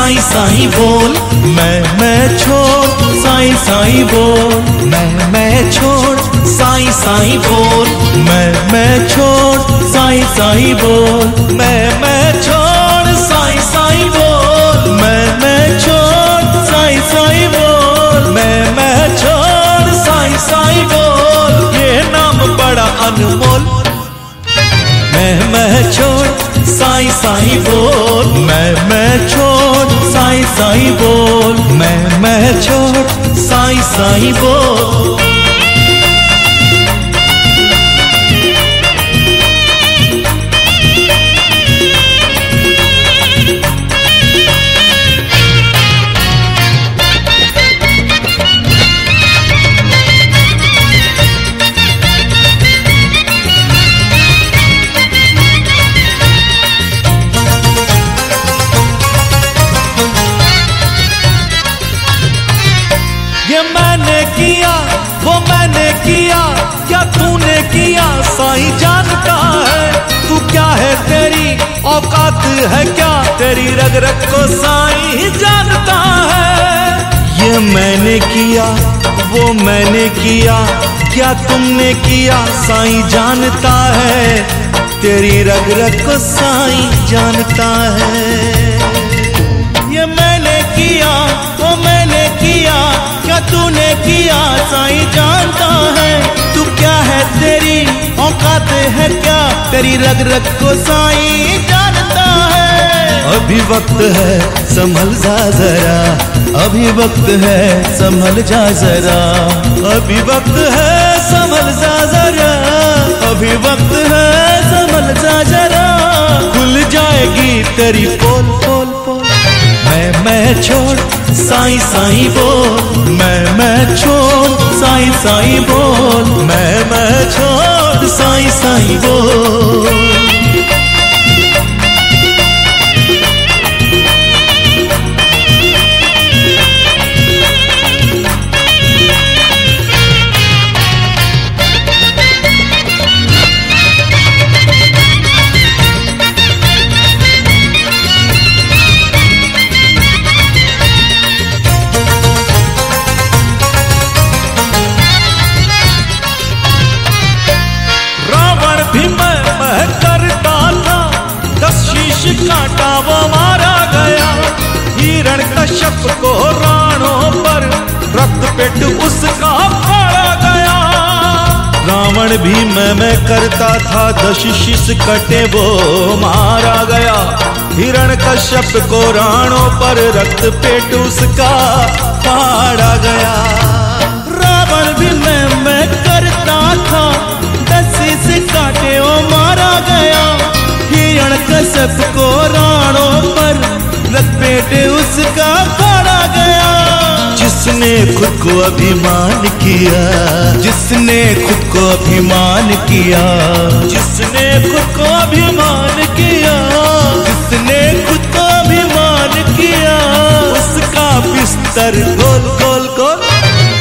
साई साई बोल। मैं मैं छोड़, साई साई बोल। मैं मैं छोड़, साई साई बोल। मैं मैं छोड़, साई साई बोल। मैं मैं छोड़, साई साई बोल। मैं मैं छोड़, साई साई बोल। मैं मैं छोड़, साई साई बोल। ये नाम बड़ा अनमोल। मैं मैं छोड़, साई साई बोल। मैं मैं छोड़ साई साई बोल। मैं मैं छोड़ साई साई बोल। वो मैंने किया, क्या तूने किया? साई जानता है, तू क्या है तेरी औकात है क्या? तेरी रग रग को साई जानता है। ये मैंने किया, वो मैंने किया, क्या तुमने किया? साई जानता है, तेरी रग रग को साई जानता है। औकात है क्या? तेरी रग रग को साई जानता है। अभी वक्त है, संभल जा जरा। अभी वक्त है, संभल जा जरा। अभी वक्त है, संभल जा जरा। अभी वक्त है, संभल जा जरा। खुल जाएगी तेरी पोल पोल पोल। मैं मैं छोड़, साई साई बोल। मैं मैं छोड़, साई साई बोल। मैं मैं छोड़। साई साई बोल फाड़ा गया। रावण भी मैं मैं करता था दस शीश कटे वो मारा गया। हिरण कश्यप को राणों पर रक्त पेट उसका फाड़ा गया। रावण भी मैं मैं करता था दसी काटे वो मारा गया। हिरण कसप को राणों पर रक्त पेट उसका जिसने खुद को अभिमान किया। जिसने खुद को अभिमान किया। जिसने खुद को अभिमान किया। जिसने खुद को अभिमान किया। उसका बिस्तर गोल गोल गोल।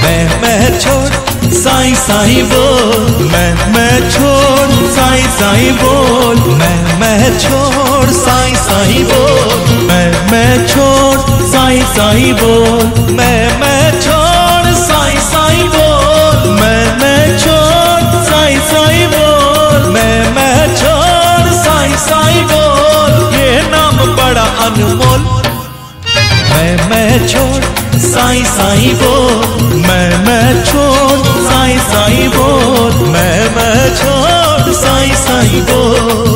मैं मैं छोड़, साई साई बोल। मैं मैं छोड़, साई साई बोल। मैं मैं छोड़, साई साई बोल। मैं मैं छोड़, साई साई बोल। मैं साई बोल, ये नाम बड़ा अनमोल। मैं मैं छोड़ साई साई बोल। मैं मैं छोड़ साई साई बोल। मैं मैं छोड़ साई साई बोल।